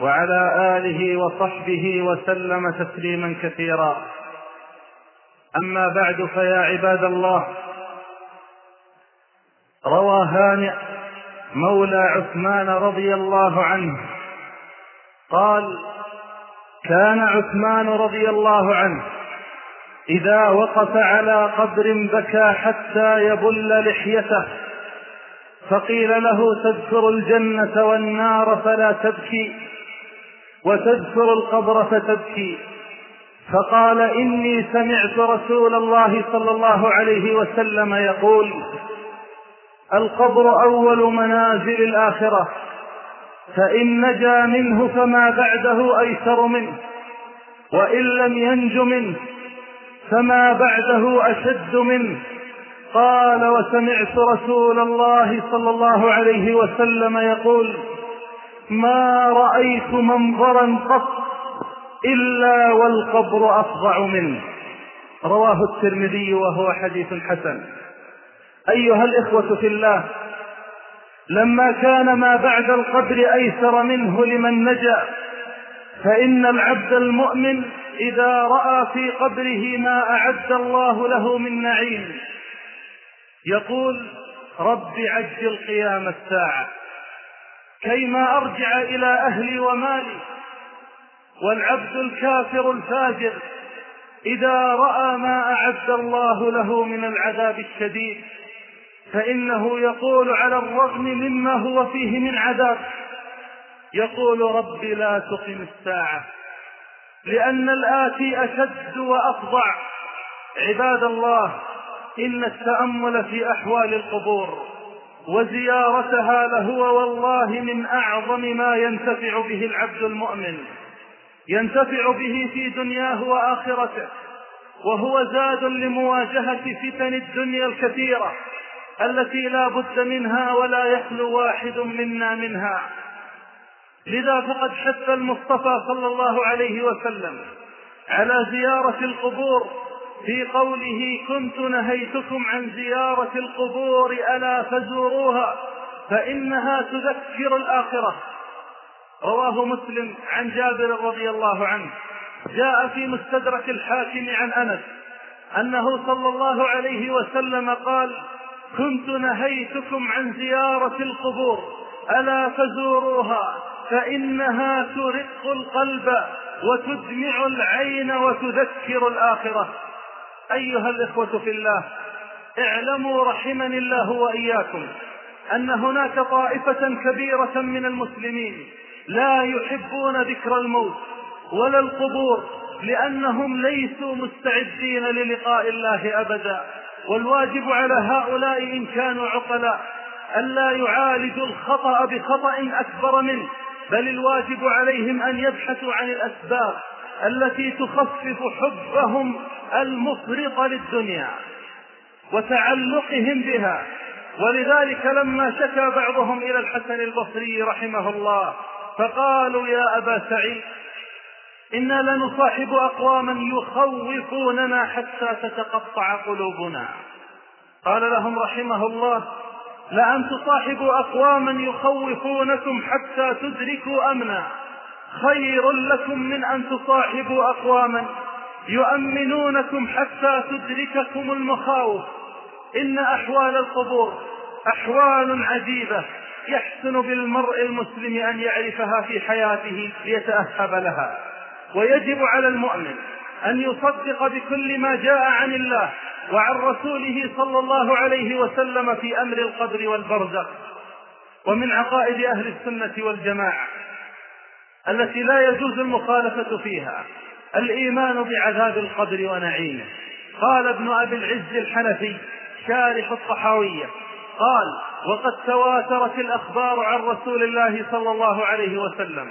وعلى آله وصحبه وسلم تسليما كثيرا. أما بعد فيا عباد الله روى هانئ مولى عثمان رضي الله عنه قال كان عثمان رضي الله عنه إذا وقف على قبر بكى حتى يبل لحيته فقيل له تذكر الجنة والنار فلا تبكي وتذكر القبر فتبكي. فقال إني سمعت رسول الله صلى الله عليه وسلم يقول القبر أول منازل الآخرة فإن نجا منه فما بعده أيسر منه وإن لم ينج منه فما بعده أشد منه. قال وسمعت رسول الله صلى الله عليه وسلم يقول ما رأيت منظرا قط إلا والقبر أفظع منه. رواه الترمذي وهو حديث حسن. أيها الإخوة في الله لما كان ما بعد القبر أيسر منه لمن نجا فإن العبد المؤمن إذا رأى في قبره ما أعد الله له من نعيم. يقول رب عجل قيام الساعة. كيما أرجع إلى أهلي ومالي والعبد الكافر الفاجر إذا رأى ما أعد الله له من العذاب الشديد فإنه يقول على الرغم مما هو فيه من عذاب يقول رب لا تقم الساعة لأن الآتي أشد وأفظع. عباد الله إن التأمل في أحوال القبور وزيارتها لهو والله من أعظم ما ينتفع به العبد المؤمن. ينتفع به في دنياه وآخرته وهو زاد لمواجهة فتن الدنيا الكثيرة التي لا بد منها ولا يخلو واحد منا منها. لذا فقد حث المصطفى صلى الله عليه وسلم على زيارة القبور في قوله كنت نهيتكم عن زيارة القبور ألا فزوروها فإنها تذكر الآخرة. رواه مسلم عن جابر رضي الله عنه. جاء في مستدرك الحاكم عن أنس أنه صلى الله عليه وسلم قال كنت نهيتكم عن زيارة القبور ألا فزوروها فإنها ترق القلب وتدمع العين وتذكر الآخرة. أيها الإخوة في الله اعلموا رحمني الله وإياكم أن هناك طائفة كبيرة من المسلمين لا يحبون ذكر الموت ولا القبور لأنهم ليسوا مستعدين للقاء الله أبدا. والواجب على هؤلاء إن كانوا عقلاء ألا يعالجوا الخطأ بخطأ أكبر منه بل الواجب عليهم أن يبحثوا عن الأسباب التي تخفف حبهم المفرط للدنيا وتعلقهم بها. ولذلك لما شكى بعضهم إلى الحسن البصري رحمه الله فقالوا يا أبا سعيد إنا لنصاحب أقواما يخوفوننا حتى تتقطع قلوبنا. قال لهم رحمه الله لأن تصاحبوا أقواما يخوفونكم حتى تدركوا أمنا. خير لكم من أن تصاحبوا أقواما يؤمنونكم حتى تدرككم المخاوف. إن أحوال القبور أحوال عجيبة. يحسن بالمرء المسلم أن يعرفها في حياته ليتأهب لها. ويجب على المؤمن أن يصدق بكل ما جاء عن الله وعن رسوله صلى الله عليه وسلم في أمر القدر والبرزخ. ومن عقائد أهل السنة والجماعة التي لا يجوز المخالفة فيها الإيمان بعذاب القبر ونعيمه. قال ابن أبي العز الحنفي شارح الطحاوية قال وقد تواترت الأخبار عن رسول الله صلى الله عليه وسلم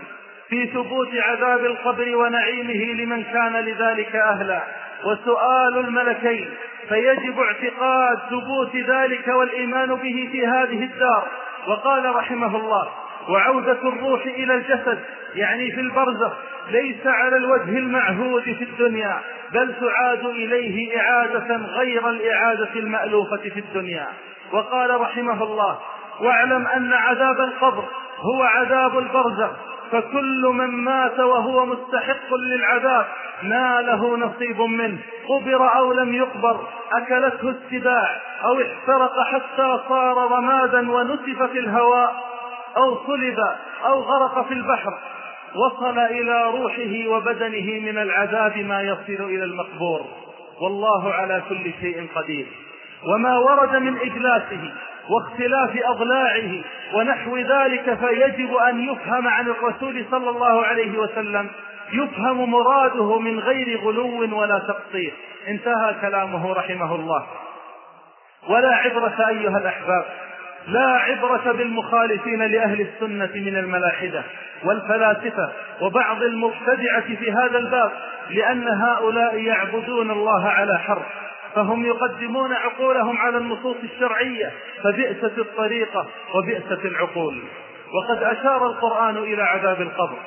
في ثبوت عذاب القبر ونعيمه لمن كان لذلك أهلا وسؤال الملكين. فيجب اعتقاد ثبوت ذلك والإيمان به في هذه الدار. وقال رحمه الله وعودة الروح إلى الجسد يعني في البرزخ ليس على الوجه المعهود في الدنيا بل تعاد إليه إعادة غير الإعادة المألوفة في الدنيا. وقال رحمه الله واعلم أن عذاب القبر هو عذاب البرزخ فكل من مات وهو مستحق للعذاب ناله نصيب منه قبر أو لم يقبر أكلته السباع أو احترق حتى صار رمادا ونسف في الهواء. أو صلب أو غرق في البحر وصل إلى روحه وبدنه من العذاب ما يصل إلى المقبور. والله على كل شيء قدير. وما ورد من إجلاسه واختلاف أضلاعه ونحو ذلك فيجب أن يفهم عن الرسول صلى الله عليه وسلم. يفهم مراده من غير غلو ولا تقصير. انتهى كلامه رحمه الله. ولا عبرة أيها الأحباب. لا عبرة بالمخالفين لأهل السنة من الملاحدة والفلاسفة وبعض المبتدعة في هذا الباب لأن هؤلاء يعبدون الله على حرف فهم يقدمون عقولهم على النصوص الشرعية فبئست الطريقة وبئست العقول. وقد أشار القرآن إلى عذاب القبر.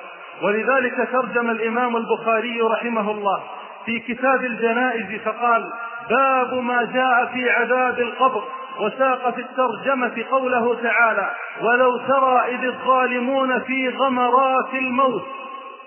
ولذلك ترجم الإمام البخاري رحمه الله في كتاب الجنائز فقال باب ما جاء في عذاب القبر وساق في الترجمة قوله تعالى ولو ترى إذ الظالمون في غمرات الموت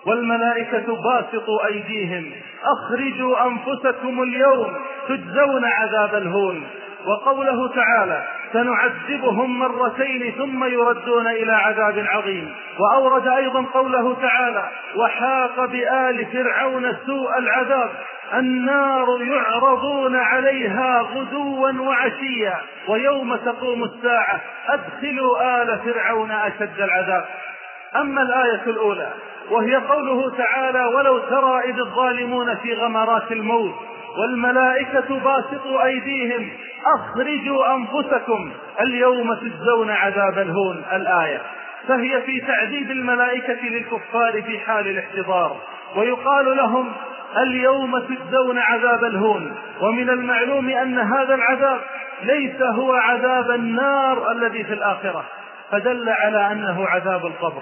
والملائكة باسطوا أيديهم أخرجوا أنفسكم اليوم تجزون عذاب الهون. وقوله تعالى سنعذبهم مرتين ثم يردون إلى عذاب عظيم. وأورد أيضا قوله تعالى وحاق بآل فرعون سوء العذاب. النار يعرضون عليها غدوا وعشيا ويوم تقوم الساعة أدخلوا آل فرعون أشد العذاب. أما الآية الأولى وهي قوله تعالى ولو ترى إذ الظالمون في غمرات الموت والملائكة باسطوا أيديهم أخرجوا أنفسكم اليوم تجزون عذاب الهون. الآية. فهي في تعذيب الملائكة للكفار في حال الاحتضار ويقال لهم اليوم تجزون عذاب الهون ومن المعلوم أن هذا العذاب ليس هو عذاب النار الذي في الآخرة فدل على أنه عذاب القبر.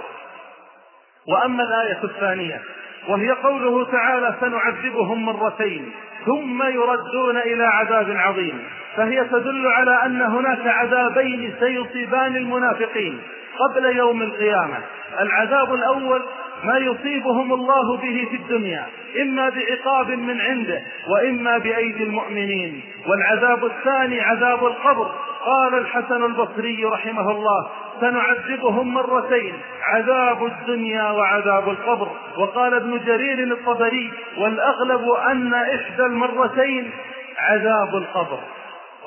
وأما الآية الثانية وهي قوله تعالى سنعذبهم مرتين ثم يردون إلى عذاب عظيم فهي تدل على أن هناك عذابين سيصيبان المنافقين قبل يوم القيامة. العذاب الأول ما يصيبهم الله به في الدنيا إما بعقاب من عنده وإما بأيدي المؤمنين. والعذاب الثاني عذاب القبر. قال الحسن البصري رحمه الله سنعذبهم مرتين عذاب الدنيا وعذاب القبر. وقال ابن جرير الطبري والأغلب أن إحدى المرتين عذاب القبر.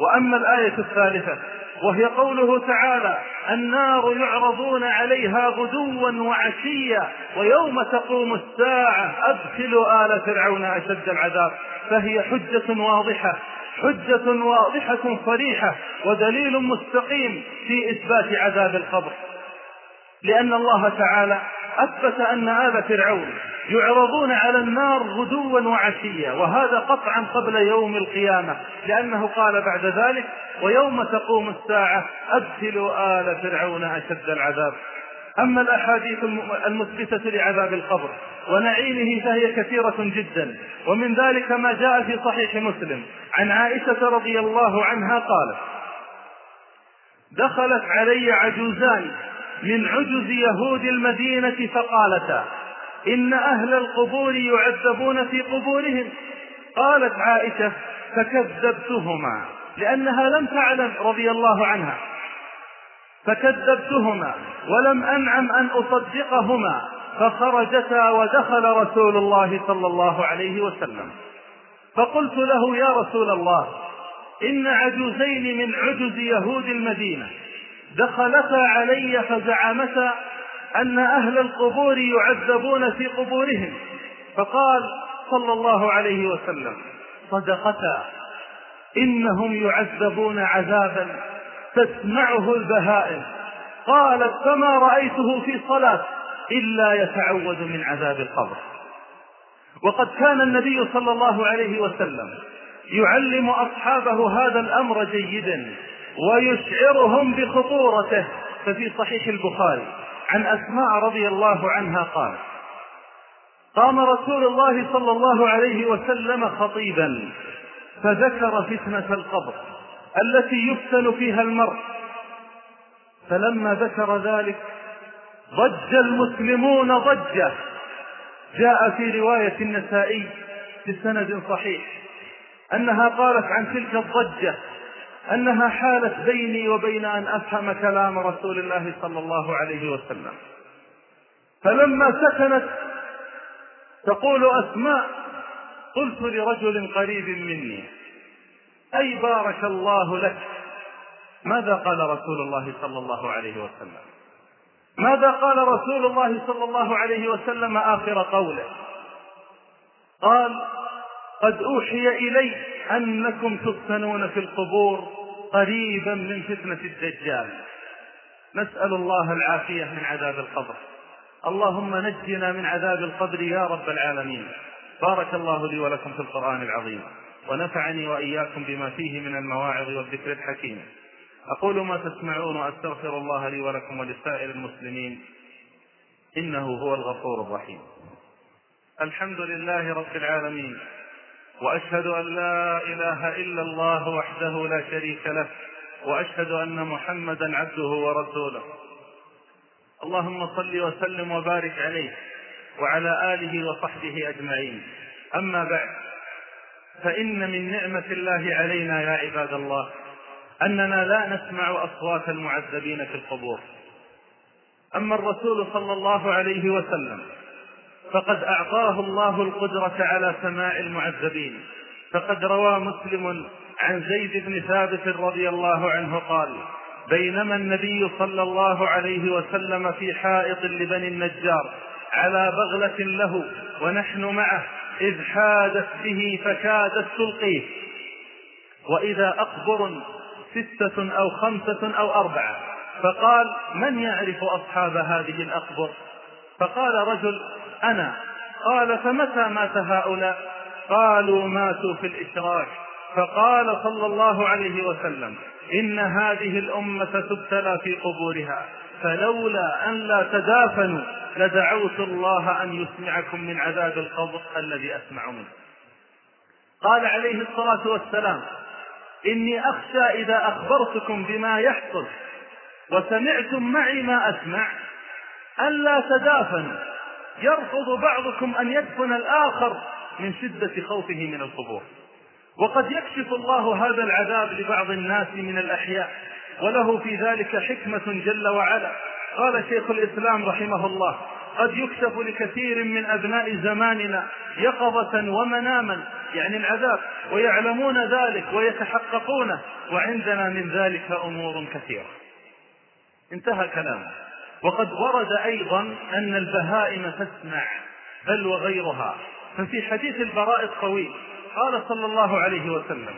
وأما الآية الثالثة وهي قوله تعالى النار يعرضون عليها غدوا وعشيا ويوم تقوم الساعة أدخلوا آل فرعون أشد العذاب. فهي حجة واضحة حجة واضحة صريحة ودليل مستقيم في إثبات عذاب القبر. لأن الله تعالى أثبت أن آل فرعون يعرضون على النار غدوا وعشيا وهذا قطعا قبل يوم القيامة لأنه قال بعد ذلك ويوم تقوم الساعة أدخلوا آل فرعون أشد العذاب. أما الأحاديث المثبتة لعذاب القبر ونعيمه فهي كثيرة جدا. ومن ذلك ما جاء في صحيح مسلم عن عائشة رضي الله عنها قالت دخلت علي عجوزان من عجز يهود المدينة فقالتا إن أهل القبور يعذبون في قبورهم. قالت عائشة فكذبتهما. لأنها لم تعلم رضي الله عنها. فكذبتهما ولم أنعم أن أصدقهما فخرجتا ودخل رسول الله صلى الله عليه وسلم. فقلت له يا رسول الله إن عجوزين من عجز يهود المدينة دخلتا علي فزعمتا أن أهل القبور يعذبون في قبورهم. فقال صلى الله عليه وسلم صدقتا إنهم يعذبون عذابا تسمعه البهائم. قالت فما رأيته في صلاة إلا يتعوذ من عذاب القبر. وقد كان النبي صلى الله عليه وسلم يعلم أصحابه هذا الأمر جيدا ويشعرهم بخطورته. ففي صحيح البخاري عن أسماء رضي الله عنها قال قام رسول الله صلى الله عليه وسلم خطيبا فذكر فتنة القبر التي يفتن فيها المرء. فلما ذكر ذلك ضج المسلمون ضجة. جاء في رواية النسائي بسند صحيح أنها قالت عن تلك الضجة أنها حالت بيني وبين أن أفهم كلام رسول الله صلى الله عليه وسلم. فلما سكنت تقول أسماء قلت لرجل قريب مني أي بارك الله لك؟ ماذا قال رسول الله صلى الله عليه وسلم؟ ماذا قال رسول الله صلى الله عليه وسلم آخر قوله؟ قال قد أوحي إلي أنكم تفتنون في القبور قريبا من فتنة الدجال. نسأل الله العافية من عذاب القبر. اللهم نجنا من عذاب القبر يا رب العالمين. بارك الله لي ولكم في القرآن العظيم. ونفعني وإياكم بما فيه من المواعظ والذكر الحكيم. أقول ما تسمعون وأستغفر الله لي ولكم ولسائر المسلمين. إنه هو الغفور الرحيم. الحمد لله رب العالمين. وأشهد أن لا إله إلا الله وحده لا شريك له وأشهد أن محمدا عبده ورسوله. اللهم صل وسلم وبارك عليه وعلى آله وصحبه أجمعين. أما بعد فإن من نعمة الله علينا يا عباد الله أننا لا نسمع أصوات المعذبين في القبور. أما الرسول صلى الله عليه وسلم فقد أعطاه الله القدرة على سماع المعذبين. فقد روى مسلم عن زيد بن ثابت رضي الله عنه قال بينما النبي صلى الله عليه وسلم في حائط لبني النجار على بغلة له ونحن معه إذ حادت به فكادت تلقيه. وإذا أقبر ستة أو خمسة أو أربعة. فقال من يعرف أصحاب هذه الأقبر؟ فقال رجل أنا؟ قال فمتى مات هؤلاء؟ قالوا ماتوا في الإشراك. فقال صلى الله عليه وسلم إن هذه الأمة تبتلى في قبورها فلولا أن لا تدافنوا لدعوت الله أن يسمعكم من عذاب القبر الذي أسمع منه قال عليه الصلاة والسلام إني أخشى إذا أخبرتكم بما يحصل وسمعتم معي ما أسمع ألا تدافنوا. يرفض بعضكم أن يدفن الآخر من شدة خوفه من القبور. وقد يكشف الله هذا العذاب لبعض الناس من الأحياء وله في ذلك حكمة جل وعلا. قال شيخ الإسلام رحمه الله قد يكشف لكثير من أبناء زماننا يقظة ومناما يعني العذاب ويعلمون ذلك ويتحققونه وعندنا من ذلك أمور كثيرة. انتهى كلامه. وقد ورد أيضا أن البهائم تسمع بل وغيرها. ففي حديث البراء الطويل قال صلى الله عليه وسلم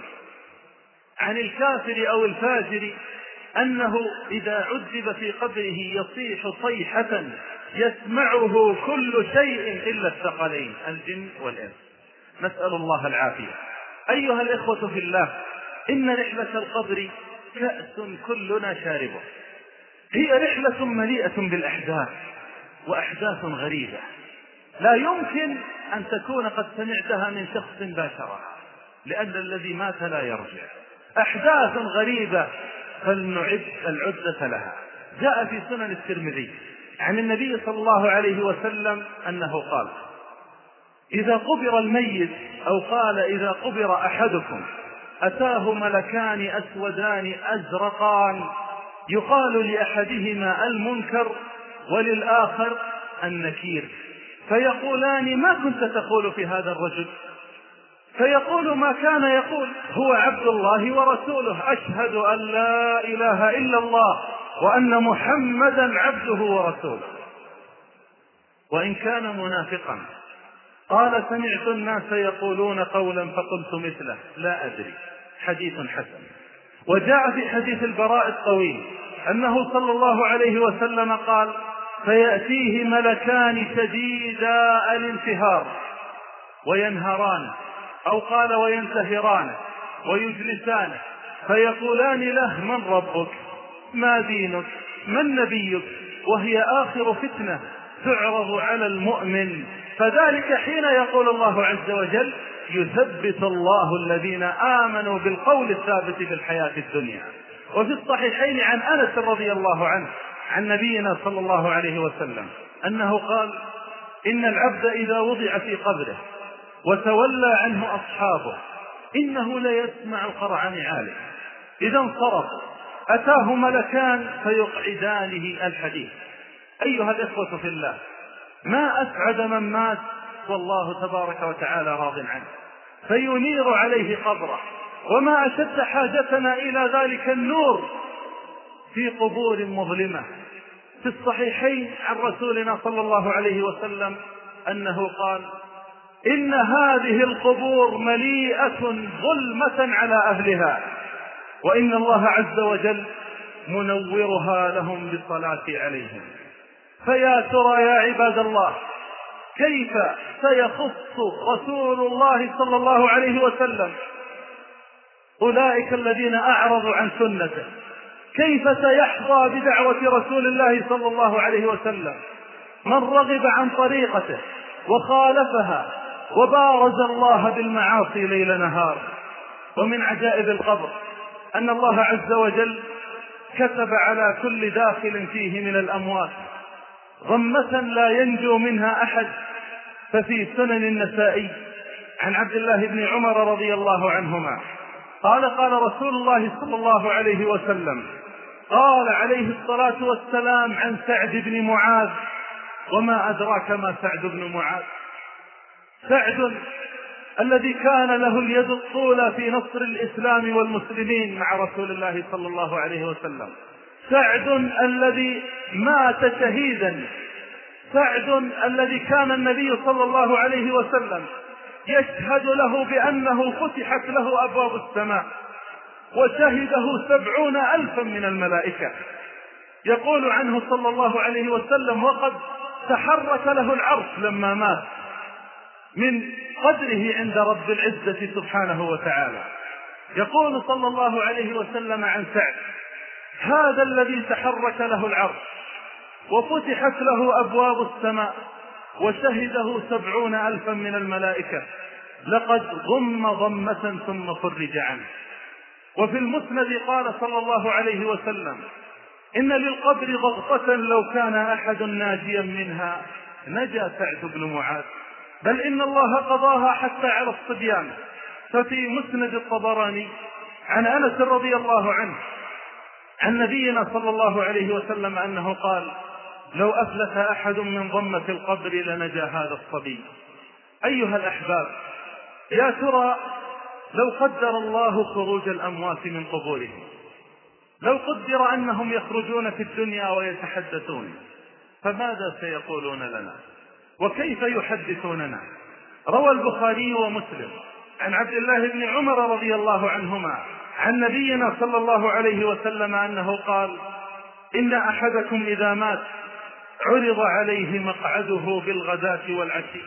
عن الكافر أو الفاجر أنه إذا عذب في قبره يصيح صيحة يسمعه كل شيء إلا الثقلين الجن والإنس. نسأل الله العافية. أيها الإخوة في الله إن رحلة القبر كأس كلنا شاربه. هي رحلة مليئة بالأحداث وأحداث غريبة. لا يمكن أن تكون قد سمعتها من شخص باشرها لأن الذي مات لا يرجع. أحداث غريبة فلنعد العدة لها. جاء في سنن الترمذي عن النبي صلى الله عليه وسلم أنه قال إذا قبر الميت أو قال إذا قبر أحدكم أتاه ملكان أسودان أزرقان يقال لأحدهما المنكر وللآخر النكير. فيقولان ما كنت تقول في هذا الرجل؟ فيقول ما كان يقول هو عبد الله ورسوله أشهد أن لا إله إلا الله وأن محمدا عبده ورسوله. وإن كان منافقا قال سمعت الناس يقولون قولا فقلت مثله لا أدري حديث حسن. وجاء في حديث البراء الطويل أنه صلى الله عليه وسلم قال فيأتيه ملكان شديدا الانتهار وينهرانه أو قال وينتهرانه ويجلسانه فيقولان له من ربك؟ ما دينك؟ من نبيك؟ وهي آخر فتنة تعرض على المؤمن. فذلك حين يقول الله عز وجل يثبت الله الذين آمنوا بالقول الثابت في الحياة الدنيا. وفي الصحيحين عن أنس رضي الله عنه عن نبينا صلى الله عليه وسلم أنه قال إن العبد إذا وضع في قبره وتولى عنه أصحابه إنه ليسمع القرع نعاله. إذا انصرف أتاه ملكان فيقعدانه الحديث. أيها الإخوة في الله ما أسعد من مات والله تبارك وتعالى راض عنه. فينير عليه قبره. وما أشد حاجتنا إلى ذلك النور في قبور مظلمة. في الصحيحين عن رسولنا صلى الله عليه وسلم أنه قال إن هذه القبور مليئة ظلمة على أهلها وإن الله عز وجل منورها لهم بالصلاة عليهم. فيا ترى يا عباد الله كيف سيخص رسول الله صلى الله عليه وسلم؟ أولئك الذين أعرضوا عن سنته. كيف سيحظى بدعوة رسول الله صلى الله عليه وسلم؟ من رغب عن طريقته وخالفها وبارز الله بالمعاصي ليل نهار. ومن عجائب القبر أن الله عز وجل كتب على كل داخل فيه من الأموات غمة لا ينجو منها أحد ففي سنن النسائي عن عبد الله بن عمر رضي الله عنهما قال قال رسول الله صلى الله عليه وسلم قال عليه الصلاة والسلام عن سعد بن معاذ وما أدراك ما سعد بن معاذ؟ سعد الذي كان له اليد الطولى في نصر الإسلام والمسلمين مع رسول الله صلى الله عليه وسلم. سعد الذي مات شهيدا. سعد الذي كان النبي صلى الله عليه وسلم يشهد له بأنه فتحت له أبواب السماء وشهده سبعون ألفا من الملائكة. يقول عنه صلى الله عليه وسلم وقد تحرك له العرش لما مات من قدره عند رب العزة سبحانه وتعالى. يقول صلى الله عليه وسلم عن سعد هذا الذي تحرك له العرش وفتحت له أبواب السماء وشهده سبعون ألفا من الملائكة. لقد ضم ضمة ثم فرج عنه. وفي المسند قال صلى الله عليه وسلم إن للقبر ضغطة لو كان أحد ناجيا منها نجا سعد بن معاذ. بل إن الله قضاها حتى على الصبيان. ففي مسند الطبراني عن أنس رضي الله عنه عن نبينا صلى الله عليه وسلم أنه قال لو أفلت أحد من ضمة القبر لنجا هذا الصبي. أيها الأحباب يا ترى لو قدر الله خروج الأموات من قبورهم لو قدر أنهم يخرجون في الدنيا ويتحدثون فماذا سيقولون لنا؟ وكيف يحدثوننا؟ روى البخاري ومسلم عن عبد الله بن عمر رضي الله عنهما عن نبينا صلى الله عليه وسلم أنه قال إن أحدكم إذا مات عرض عليه مقعده بالغداة والعشي.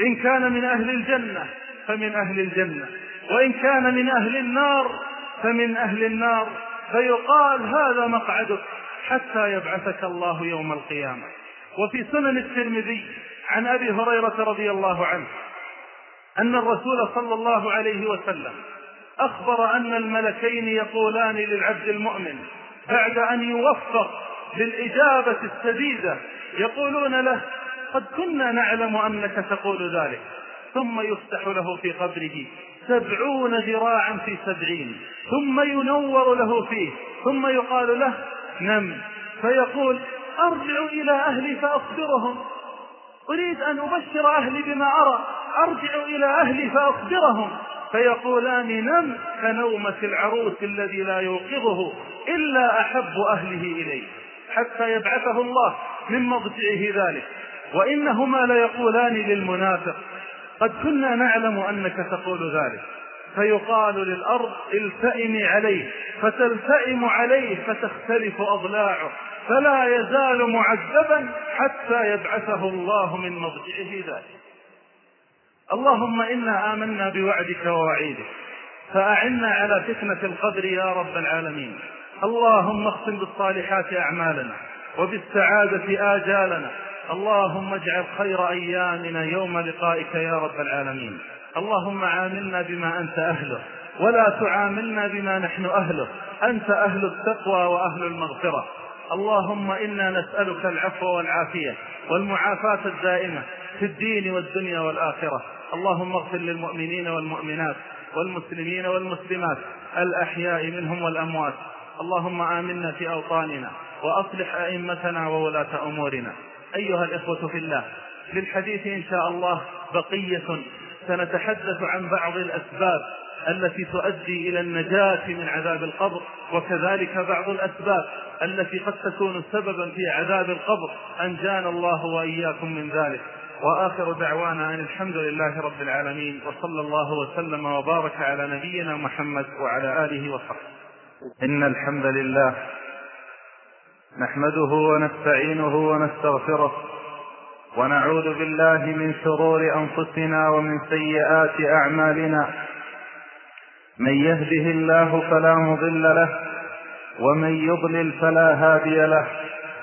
إن كان من أهل الجنة فمن أهل الجنة وإن كان من أهل النار فمن أهل النار. فيقال هذا مقعدك حتى يبعثك الله يوم القيامة. وفي سنن الترمذي عن أبي هريرة رضي الله عنه أن الرسول صلى الله عليه وسلم أخبر أن الملكين يقولان للعبد المؤمن بعد أن يوفق للإجابة السديدة يقولون له قد كنا نعلم أنك تقول ذلك ثم يفتح له في قبره سبعون ذراعا في سبعين ثم ينور له فيه ثم يقال له نم فيقول أرجع إلى أهلي فأخبرهم أريد أن أبشر أهلي بما أرى أرجع إلى أهلي فأخبرهم فيقولان نم كنومة العروس الذي لا يوقظه إلا أحب أهله إليه حتى يبعثه الله من مضجعه ذلك. وإنهما ليقولان للمنافق قد كنا نعلم أنك تقول ذلك. فيقال للأرض التئمي عليه فتلتئم عليه فتختلف أضلاعه فلا يزال معذبا حتى يبعثه الله من مضجعه ذلك. اللهم إنا آمنا بوعدك ووعيدك فأعنا على فتنة القدر يا رب العالمين. اللهم اختم بالصالحات أعمالنا وبالسعادة آجالنا. اللهم اجعل خير أيامنا يوم لقائك يا رب العالمين. اللهم عاملنا بما أنت أهله ولا تعاملنا بما نحن أهله. أنت أهل التقوى وأهل المغفرة. اللهم إنا نسألك العفو والعافية والمعافاة الدائمة في الدين والدنيا والآخرة. اللهم اغفر للمؤمنين والمؤمنات والمسلمين والمسلمات الأحياء منهم والأموات. اللهم آمنا في أوطاننا وأصلح أئمتنا وولاة أمورنا. أيها الإخوة في الله للحديث إن شاء الله بقية سنتحدث عن بعض الأسباب التي تؤدي إلى النجاة من عذاب القبر وكذلك بعض الأسباب التي قد تكون سببا في عذاب القبر. أنجانا الله وإياكم من ذلك. وآخر دعوانا أن الحمد لله رب العالمين وصلى الله وسلم وبارك على نبينا محمد وعلى آله وصحبه. إن الحمد لله نحمده ونستعينه ونستغفره ونعوذ بالله من شرور أنفسنا ومن سيئات أعمالنا. من يهده الله فلا مضل له ومن يضلل فلا هادي له.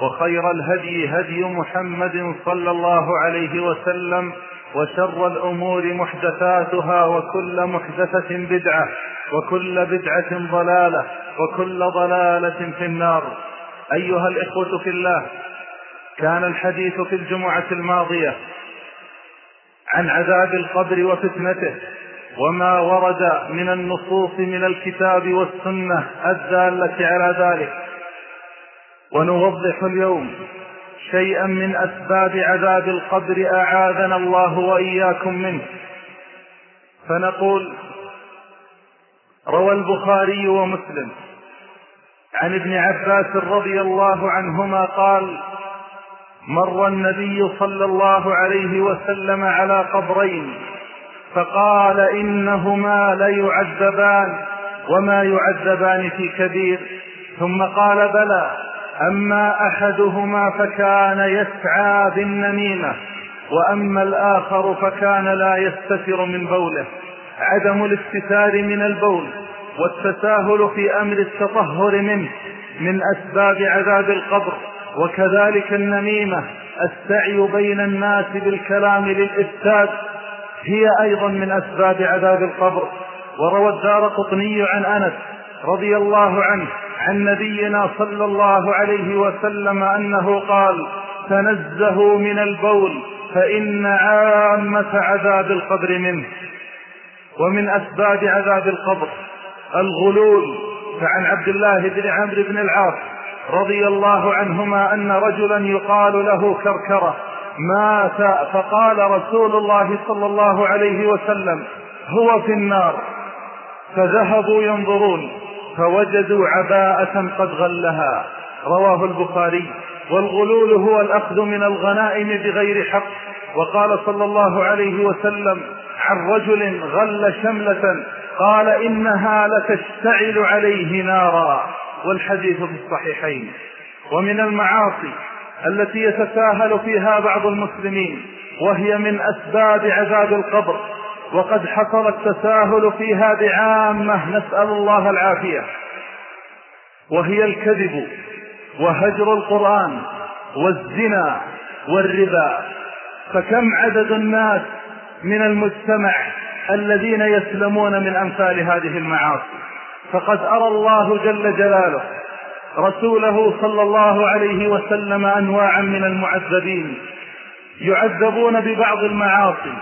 وخير الهدي هدي محمد صلى الله عليه وسلم وشر الأمور محدثاتها وكل محدثة بدعة وكل بدعة ضلالة وكل ضلالة في النار. أيها الإخوة في الله كان الحديث في الجمعة الماضية عن عذاب القبر وفتنته وما ورد من النصوص من الكتاب والسنة الدالة على ذلك. ونوضح اليوم شيئا من أسباب عذاب القبر أعاذنا الله وإياكم منه. فنقول روى البخاري ومسلم عن ابن عباس رضي الله عنهما قال مر النبي صلى الله عليه وسلم على قبرين فقال إنهما ليعذبان وما يعذبان في كبير. ثم قال بلى. أما أحدهما فكان يسعى بالنميمة وأما الآخر فكان لا يستتر من بوله. عدم الاستتار من البول والتساهل في أمر التطهر منه من أسباب عذاب القبر. وكذلك النميمة السعي بين الناس بالكلام للافساد هي أيضا من أسباب عذاب القبر. وروى الدار قطني عن أنس رضي الله عنه عن نبينا صلى الله عليه وسلم أنه قال تنزهوا من البول فإن عامة عذاب القبر منه. ومن أسباب عذاب القبر الغلول فعن عبد الله بن عمرو بن العاص رضي الله عنهما أن رجلا يقال له كركرة مات. فقال رسول الله صلى الله عليه وسلم هو في النار. فذهبوا ينظرون. فوجدوا عباءة قد غلها. رواه البخاري. والغلول هو الأخذ من الغنائم بغير حق. وقال صلى الله عليه وسلم عن رجل غل شملة قال إنها لتشتعل عليه نارا. والحديث في الصحيحين. ومن المعاصي التي يتساهل فيها بعض المسلمين وهي من أسباب عذاب القبر. وقد حصل التساهل فيها بعامة نسأل الله العافية. وهي الكذب وهجر القرآن والزنا والربا. فكم عدد الناس من المجتمع الذين يسلمون من أمثال هذه المعاصي؟ فقد أرى الله جل جلاله رسوله صلى الله عليه وسلم أنواعا من المعذبين يعذبون ببعض المعاصي.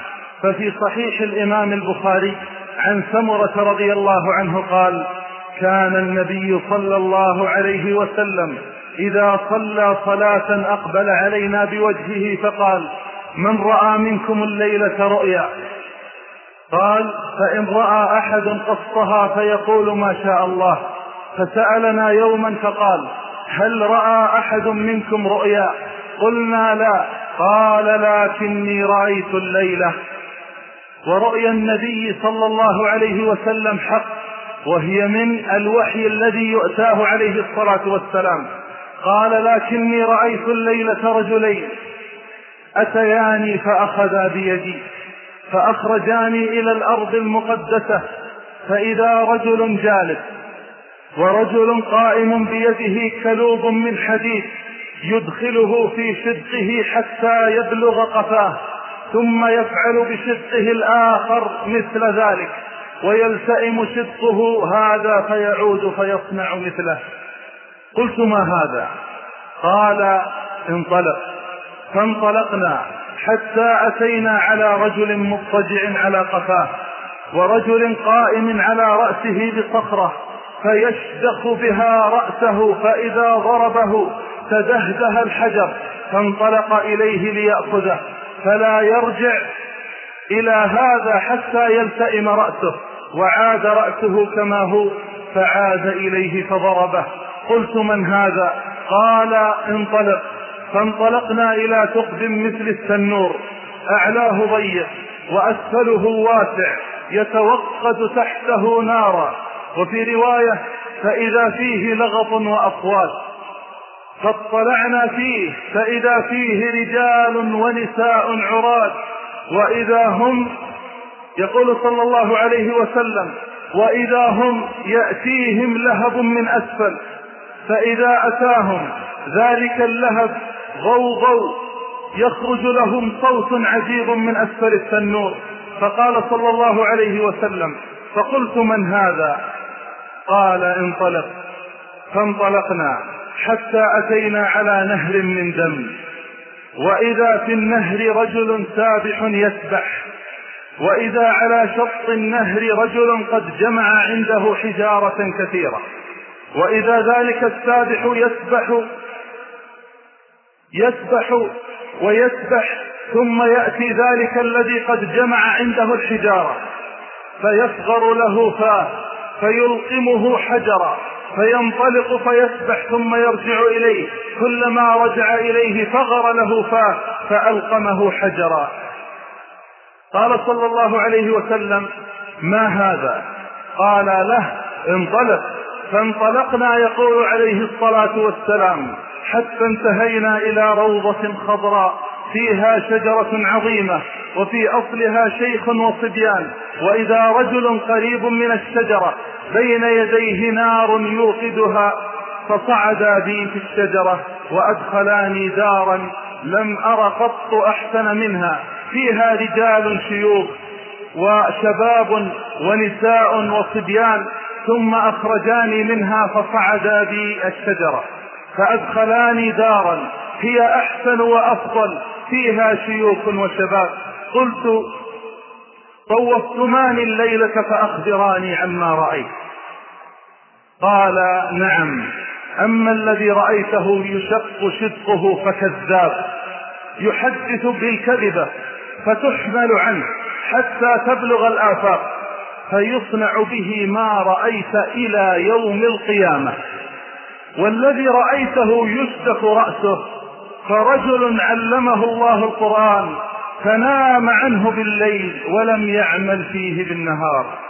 ففي صحيح الإمام البخاري عن سمرة رضي الله عنه قال كان النبي صلى الله عليه وسلم إذا صلى صلاة أقبل علينا بوجهه فقال من رأى منكم الليلة رؤيا؟ قال فإن رأى أحد قصها فيقول ما شاء الله. فسألنا يوما فقال هل رأى أحد منكم رؤيا؟ قلنا لا. قال لكني رأيت الليلة. ورؤيا النبي صلى الله عليه وسلم حق وهي من الوحي الذي يؤتاه عليه الصلاة والسلام. قال لكني رأيت الليلة رجلين أتياني فأخذا بيدي فأخرجاني إلى الأرض المقدسة فإذا رجل جالس ورجل قائم بيده كلوب من حديد يدخله في شدقه حتى يبلغ قفاه. ثم يفعل بشدقه الآخر مثل ذلك ويلتئم شدقه هذا فيعود فيصنع مثله. قلت ما هذا؟ قال انطلق. فانطلقنا حتى أتينا على رجل مضطجع على قفاه ورجل قائم على رأسه بصخرة فيشدخ بها رأسه فإذا ضربه تدهده الحجر فانطلق إليه ليأخذه. فلا يرجع إلى هذا حتى يلتئم رأسه وعاد رأسه كما هو فعاد إليه فضربه. قلت من هذا؟ قال انطلق. فانطلقنا إلى ثقب مثل التنور. أعلاه ضيق وأسفله واسع يتوقد تحته نارا. وفي رواية فإذا فيه لغط وأصوات. فاطلعنا فيه فإذا فيه رجال ونساء عراة وإذا هم يقول صلى الله عليه وسلم وإذا هم يأتيهم لهب من أسفل فإذا أتاهم ذلك اللهب غوغو يخرج لهم صوت عجيب من أسفل التنور. فقال صلى الله عليه وسلم فقلت من هذا؟ قال انطلق. فانطلقنا. حتى أتينا على نهر من دم. وإذا في النهر رجل سابح يسبح. وإذا على شط النهر رجل قد جمع عنده حجارة كثيرة. وإذا ذلك السابح يسبح يسبح ويسبح ثم يأتي ذلك الذي قد جمع عنده الحجارة. فيصغر له فاه فيلقمه حجرا. فينطلق فيسبح ثم يرجع إليه. كلما رجع إليه فغر له فاه فألقمه حجرا. قال صلى الله عليه وسلم ما هذا؟ قال له انطلق. فانطلقنا يقول عليه الصلاة والسلام حتى انتهينا إلى روضة خضراء فيها شجرة عظيمة وفي أصلها شيخ وصبيان وإذا رجل قريب من الشجرة بين يديه نار يوقدها فصعدا بي في الشجرة وأدخلاني دارا لم أر قط أحسن منها. فيها رجال شيوخ وشباب ونساء وصبيان ثم أخرجاني منها فصعدا بي الشجرة. فأدخلاني دارا هي أحسن وأفضل فيها شيوخ وشباب. قلت طوفتمان الليلة فأخبراني عما رأيت. قال نعم. أما الذي رأيته يشق شدقه فكذاب يحدث بالكذبة فتحمل عنه حتى تبلغ الآفاق فيصنع به ما رأيت إلى يوم القيامة. والذي رأيته يشدق رأسه فرجل علمه الله القرآن فنام عنه بالليل ولم يعمل فيه بالنهار.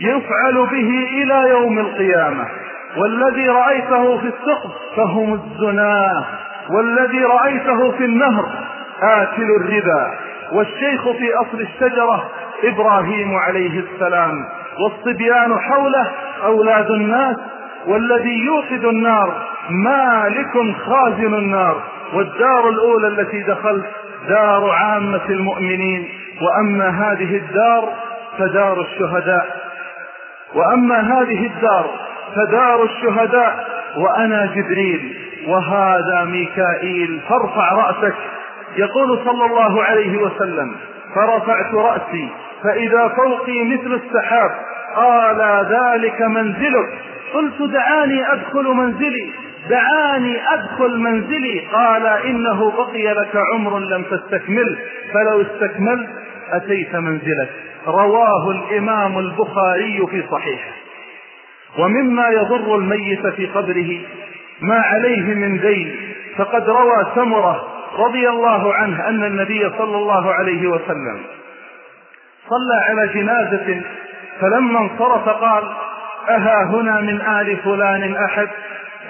يفعل به إلى يوم القيامة. والذي رأيته في الثقب فهم الزناه والذي رأيته في النهر آكل الربا. والشيخ في أصل الشجرة إبراهيم عليه السلام. والصبيان حوله أولاد الناس. والذي يوقد النار مالك خازن النار. والدار الأولى التي دخلت دار عامة المؤمنين. وأما هذه الدار فدار الشهداء. وأما هذه الدار فدار الشهداء وأنا جبريل وهذا ميكائيل فارفع رأسك. يقول صلى الله عليه وسلم فرفعت رأسي فإذا فوقي مثل السحاب قال ذلك منزلك. قلت دعاني أدخل منزلي دعاني أدخل منزلي. قال إنه بقي لك عمر لم تستكمل فلو استكملت أتيت منزلك. رواه الإمام البخاري في صحيحه. ومما يضر الميت في قبره ما عليه من دين فقد روى سمرة رضي الله عنه أن النبي صلى الله عليه وسلم صلى على جنازة فلما انصرف قال أها هنا من آل فلان أحد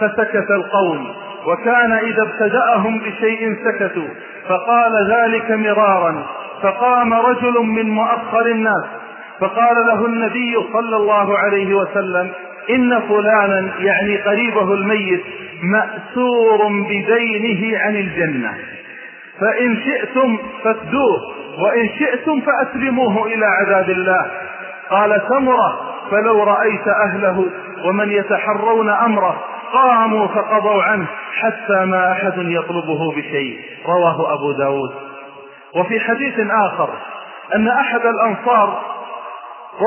فسكت القوم وكان إذا ابتدأهم بشيء سكتوا فقال ذلك مرارا. فقام رجل من مؤخر الناس فقال له النبي صلى الله عليه وسلم إن فلانا يعني قريبه الميت مأسور بدينه عن الجنة. فإن شئتم فافدوه وإن شئتم فأسلموه إلى عذاب الله. قال سمرة فلو رأيت أهله ومن يتحرون أمره قاموا فقضوا عنه حتى ما أحد يطلبه بشيء. رواه أبو داود. وفي حديث آخر أن أحد الأنصار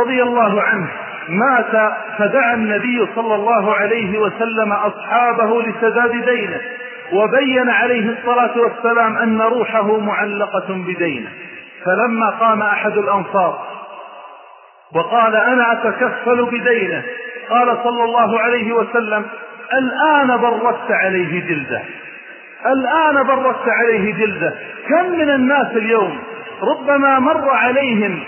رضي الله عنه مات فدعا النبي صلى الله عليه وسلم أصحابه لسداد دينه وبين عليه الصلاة والسلام أن روحه معلقة بدينه. فلما قام أحد الأنصار وقال أنا أتكفل بدينه قال صلى الله عليه وسلم الآن بردت عليه جلده. الآن بردت عليه جلدة. كم من الناس اليوم ربما مر عليهم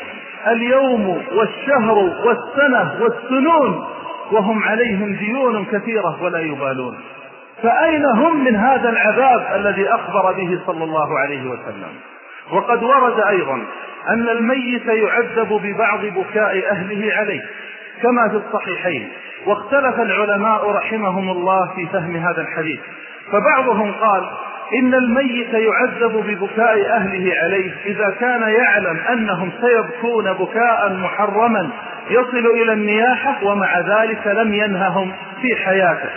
اليوم والشهر والسنة والسنون وهم عليهم ديون كثيرة ولا يبالون. فأين هم من هذا العذاب الذي أخبر به صلى الله عليه وسلم؟ وقد ورد أيضا أن الميت يعذب ببعض بكاء أهله عليه كما في الصحيحين. واختلف العلماء رحمهم الله في فهم هذا الحديث. فبعضهم قال إن الميت يعذب ببكاء أهله عليه إذا كان يعلم أنهم سيبكون بكاء محرما يصل إلى النياحة ومع ذلك لم ينههم في حياته.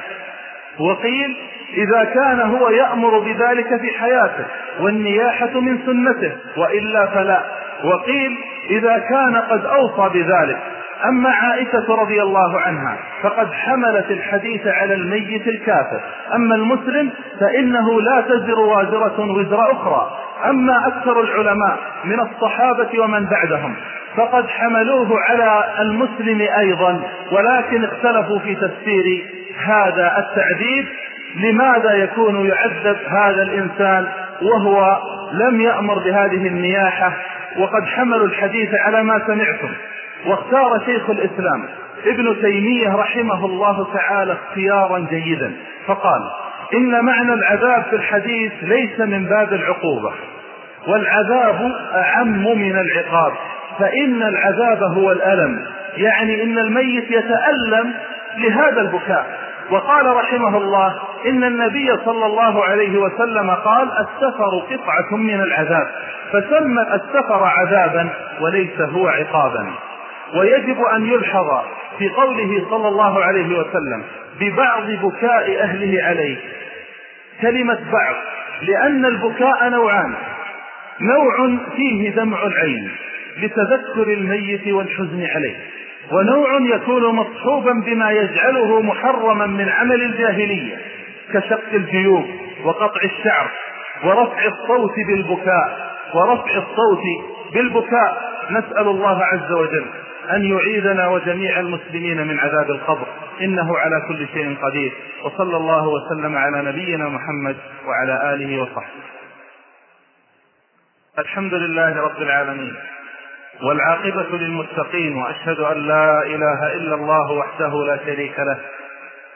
وقيل إذا كان هو يأمر بذلك في حياته والنياحة من سنته وإلا فلا. وقيل إذا كان قد أوصى بذلك أما عائشة رضي الله عنها فقد حملت الحديث على الميت الكافر. أما المسلم فإنه لا تزر وازرة وزر أخرى. أما أكثر العلماء من الصحابة ومن بعدهم فقد حملوه على المسلم أيضا ولكن اختلفوا في تفسير هذا التعذيب لماذا يكون يعذب هذا الإنسان وهو لم يأمر بهذه النياحة. وقد حملوا الحديث على ما سمعتم. واختار شيخ الإسلام ابن تيمية رحمه الله تعالى اختيارا جيدا. فقال إن معنى العذاب في الحديث ليس من باب العقوبة والعذاب أعم من العقاب. فإن العذاب هو الألم يعني إن الميت يتألم لهذا البكاء. وقال رحمه الله إن النبي صلى الله عليه وسلم قال السفر قطعة من العذاب فسمى السفر عذابا وليس هو عقابا. ويجب أن يلحظ في قوله صلى الله عليه وسلم ببعض بكاء أهله عليه. كلمة بعض لأن البكاء نوعان. نوع فيه دمع العين لتذكر الميت والحزن عليه ونوع يكون مصحوبا بما يجعله محرما من عمل الجاهلية كشق الجيوب وقطع الشعر ورفع الصوت بالبكاء ورفع الصوت بالبكاء. نسأل الله عز وجل أن يعيذنا وجميع المسلمين من عذاب القبر. إنه على كل شيء قدير. وصلى الله وسلم على نبينا محمد وعلى آله وصحبه. الحمد لله رب العالمين. والعاقبة للمتقين. وأشهد أن لا إله إلا الله وحده لا شريك له.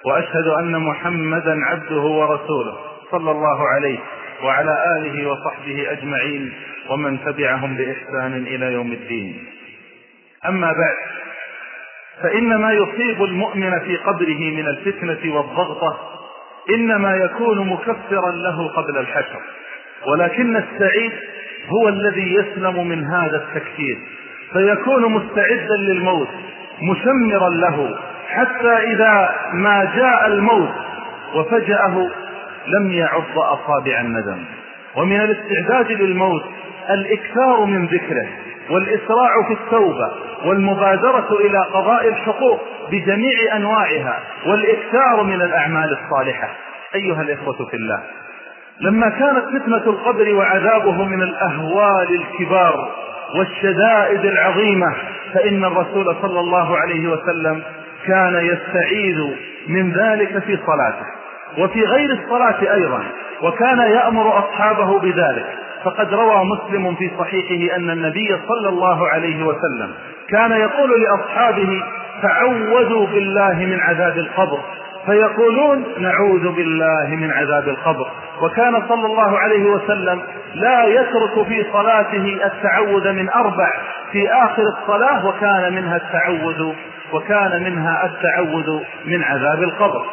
وأشهد أن محمدا عبده ورسوله. صلى الله عليه وعلى آله وصحبه أجمعين. ومن تبعهم بإحسان إلى يوم الدين. أما بعد فإن ما يصيب المؤمن في قبره من الفتنة والضغطة إنما يكون مكفرا له قبل الحشر. ولكن السعيد هو الذي يسلم من هذا التكفير. فيكون مستعدا للموت مشمرا له حتى إذا ما جاء الموت وفجأه لم يعض أصابع الندم. ومن الاستعداد للموت الإكثار من ذكره. والإسراع في التوبة والمبادرة إلى قضاء الحقوق بجميع أنواعها والإكثار من الأعمال الصالحة. أيها الإخوة في الله لما كانت فتنة القبر وعذابه من الأهوال الكبار والشدائد العظيمة فإن الرسول صلى الله عليه وسلم كان يستعيذ من ذلك في صلاته. وفي غير الصلاة أيضا وكان يأمر أصحابه بذلك. فقد روى مسلم في صحيحه أن النبي صلى الله عليه وسلم كان يقول لأصحابه تعوذوا بالله من عذاب القبر. فيقولون نعوذ بالله من عذاب القبر. وكان صلى الله عليه وسلم لا يترك في صلاته التعوذ من أربع في آخر الصلاة وكان منها التعوذ وكان منها التعوذ من عذاب القبر.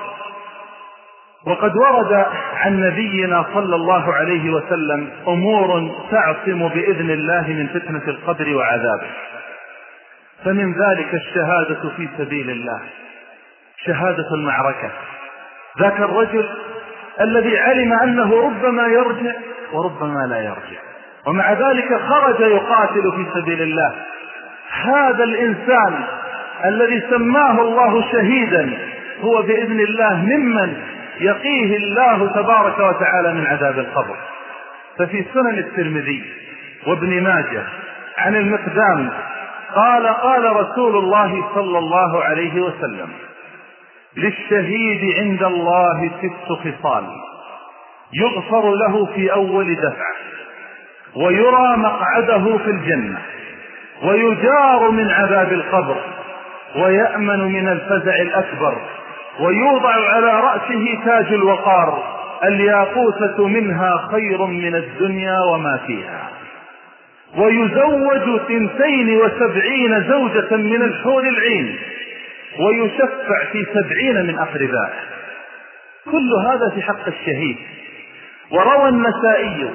وقد ورد عن نبينا صلى الله عليه وسلم أمور تعصم بإذن الله من فتنة القبر وعذابه. فمن ذلك الشهادة في سبيل الله شهادة المعركة. ذاك الرجل الذي علم أنه ربما يرجع وربما لا يرجع. ومع ذلك خرج يقاتل في سبيل الله. هذا الإنسان الذي سماه الله شهيدا هو بإذن الله ممن يقيه الله تبارك وتعالى من عذاب القبر. ففي سنن الترمذي وابن ماجه عن المقدام قال قال رسول الله صلى الله عليه وسلم للشهيد عند الله ست خصال يغفر له في أول دفعه ويرى مقعده في الجنة ويجار من عذاب القبر ويأمن من الفزع الأكبر ويوضع على رأسه تاج الوقار الياقوتة منها خير من الدنيا وما فيها. ويزوج ثنتين وسبعين زوجة من الحور العين ويشفع في سبعين من أقربائه كل هذا في حق الشهيد. وروى النسائي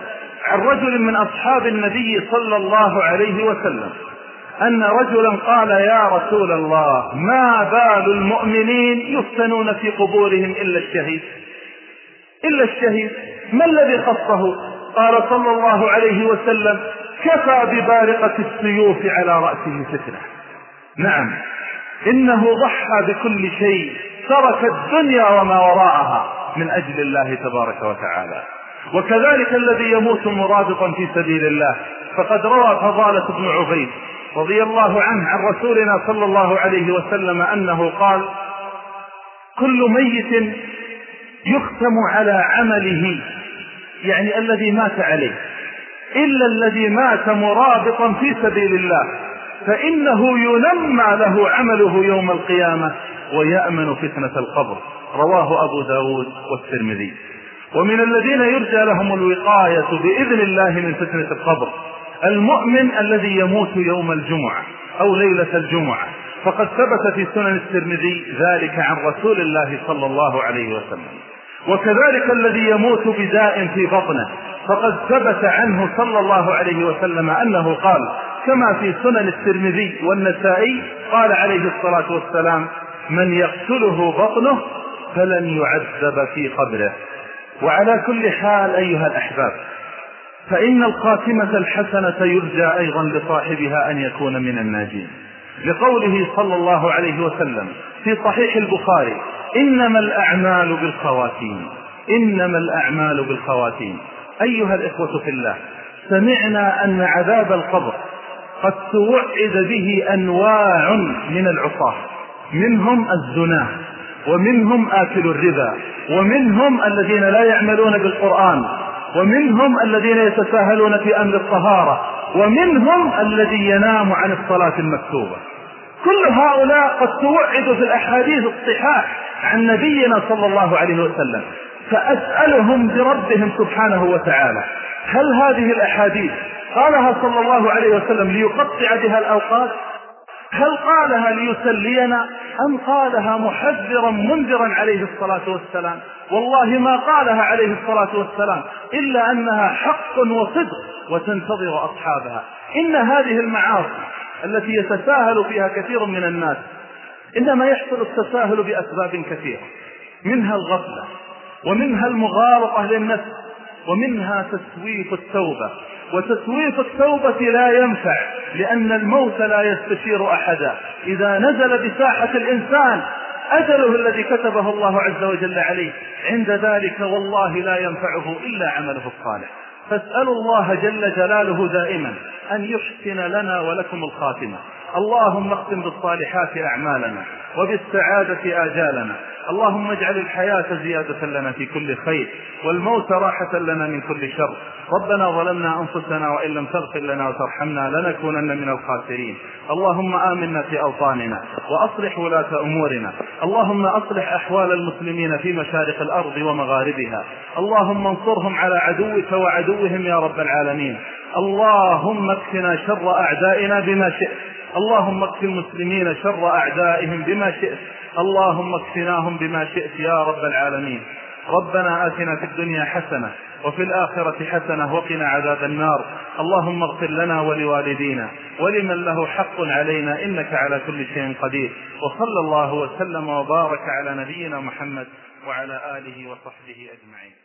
عن رجل من أصحاب النبي صلى الله عليه وسلم أن رجلا قال يا رسول الله ما بال المؤمنين يفتنون في قبورهم إلا الشهيد؟ إلا الشهيد. ما الذي خصه؟ قال صلى الله عليه وسلم كفى ببارقة السيوف على رأسه فتنة. نعم. إنه ضحى بكل شيء ترك الدنيا وما وراءها من أجل الله تبارك وتعالى. وكذلك الذي يموت مرابطا في سبيل الله فقد روى فضالة بن عبيد رضي الله عنه عن رسولنا صلى الله عليه وسلم أنه قال كل ميت يختم على عمله يعني الذي مات عليه إلا الذي مات مرابطا في سبيل الله فإنه ينمى له عمله يوم القيامة ويأمن فتنة القبر. رواه أبو داود والترمذي. ومن الذين يرجى لهم الوقاية بإذن الله من فتنة القبر المؤمن الذي يموت يوم الجمعة أو ليلة الجمعة. فقد ثبت في سنن الترمذي ذلك عن رسول الله صلى الله عليه وسلم. وكذلك الذي يموت بداء في بطنه. فقد ثبت عنه صلى الله عليه وسلم أنه قال كما في سنن الترمذي والنسائي قال عليه الصلاة والسلام من يقتله بطنه فلن يعذب في قبره. وعلى كل حال أيها الأحباب فإن الخاتمة الحسنة يرجى أيضا لصاحبها أن يكون من الناجين. لقوله صلى الله عليه وسلم في صحيح البخاري إنما الأعمال بالخواتيم. إنما الأعمال بالخواتيم. أيها الإخوة في الله سمعنا أن عذاب القبر قد توعد به أنواع من العصاة. منهم الزناه ومنهم آكل الربا ومنهم الذين لا يعملون بالقرآن. ومنهم الذين يتساهلون في أمر الطهارة ومنهم الذي ينام عن الصلاة المكتوبة. كل هؤلاء قد توعد في الأحاديث الصحاح عن نبينا صلى الله عليه وسلم فأسألهم بربهم سبحانه وتعالى هل هذه الأحاديث قالها صلى الله عليه وسلم ليقطع بها الأوقات؟ هل قالها ليسلينا؟ أم قالها محذرا منذرا عليه الصلاة والسلام؟ والله ما قالها عليه الصلاة والسلام إلا أنها حق وصدق وتنتظر أصحابها. إن هذه المعاصي التي يتساهل فيها كثير من الناس إنما يحصل التساهل بأسباب كثيرة. منها الغفلة ومنها المغالطة للنفس ومنها تسويف التوبة. وتسويف التوبة لا ينفع لأن الموت لا يستشير أحدا. إذا نزل بساحة الإنسان أجله الذي كتبه الله عز وجل عليه عند ذلك والله لا ينفعه إلا عمله الصالح. فاسألوا الله جل جلاله دائما أن يحسن لنا ولكم الخاتمة. اللهم اختم بالصالحات أعمالنا وبالسعادة آجالنا. اللهم اجعل الحياة زيادة لنا في كل خير والموت راحة لنا من كل شر. ربنا ظلمنا أنفسنا وإن لم تغفر لنا وترحمنا لنكونن من الخاسرين. اللهم آمنا في أوطاننا وأصلح ولاة أمورنا. اللهم أصلح أحوال المسلمين في مشارق الأرض ومغاربها. اللهم انصرهم على عدوك وعدوهم يا رب العالمين. اللهم اكفنا شر أعدائنا بما شئت. اللهم اكف المسلمين شر أعدائهم بما شئت. اللهم اكفناهم بما شئت يا رب العالمين. ربنا آتنا في الدنيا حسنة وفي الآخرة حسنة وقنا عذاب النار. اللهم اغفر لنا ولوالدينا ولمن له حق علينا إنك على كل شيء قدير. وصلى الله وسلم وبارك على نبينا محمد وعلى آله وصحبه أجمعين.